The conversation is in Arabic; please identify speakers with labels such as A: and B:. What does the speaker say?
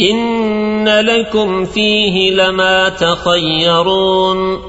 A: إن لكم فيه لما تخيرون